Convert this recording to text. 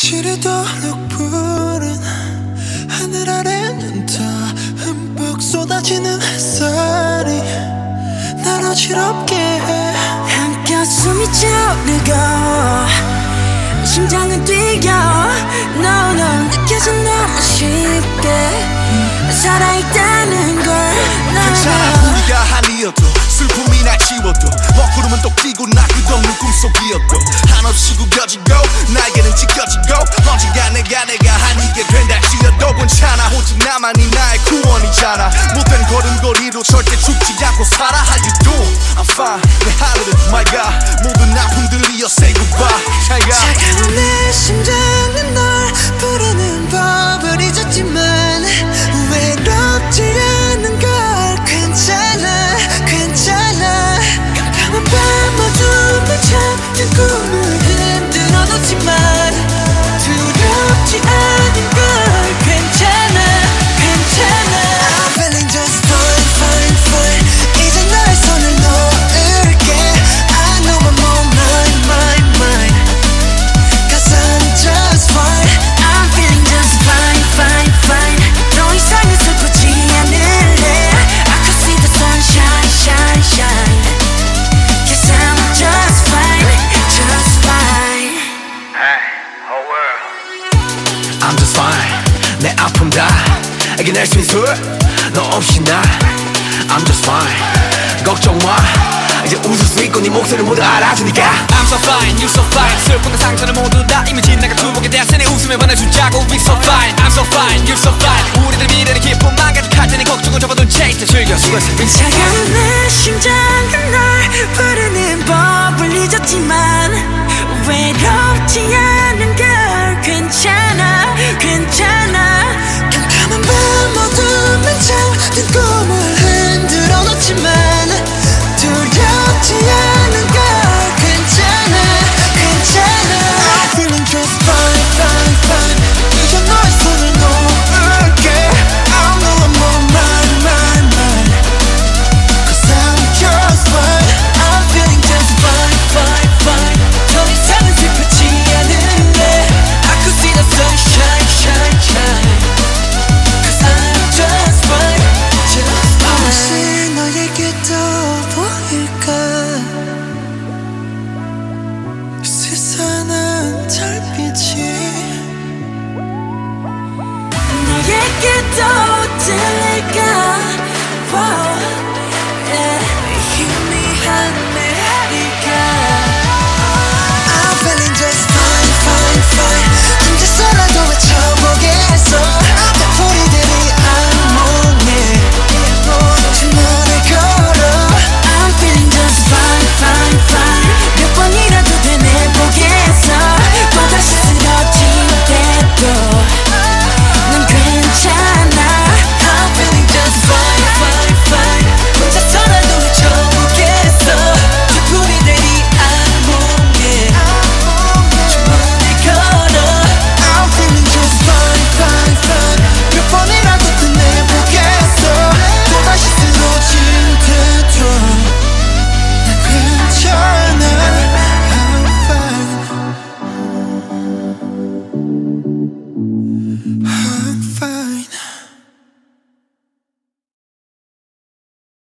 지르도록 푸른 하늘 아래는 다 흠뻑 쏟아지는 햇살이 날 어지럽게 해. 한껏 숨이 차오르고 심장은 뛰어. No no 느껴져 너무 쉽게. 살아있다는 걸. 괜찮아 우리가 한이어도 슬픔이 날 지워도 먹구름은 또 끼고 나 끝없는 꿈속이었고 한없이 구겨지고 나에게는 지켜지고 언젠가 내가 내가 한이게 된다 지어도 괜찮아 오직 나만이 나의 구원이잖아 못된 걸음걸이로 절대 죽 아픔 다. 이겨낼 수 있어 너 없이 나. I'm just fine. 걱정 마. 이제 웃을 수 있고 네 목소리 모두 알아주니까. I'm so fine, you so fine. 슬픔과 상처는 모두 다 이미 지나가 두목에 대한 내 웃음에 반해주자고. We so fine, I'm so fine, you so fine. 우리들 미래는 기쁨만 가득할 테니 걱정은 접어둔 채 이제 즐겨 수고했어 차가운 내 심장은 널 부르는 법을 잊었지만 외롭지 않은 Cause